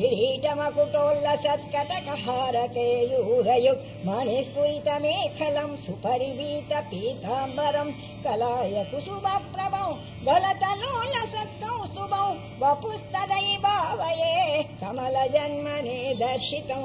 गिरीटमकुटोल्लसत्कटक मणिस्फुरितमेखलम् सुपरिवीत पीताम्बरम् कलाय कुसुमप्रभौ दलतलो न सौ वपुस्तदै भावये कमलजन्मने दर्शितौ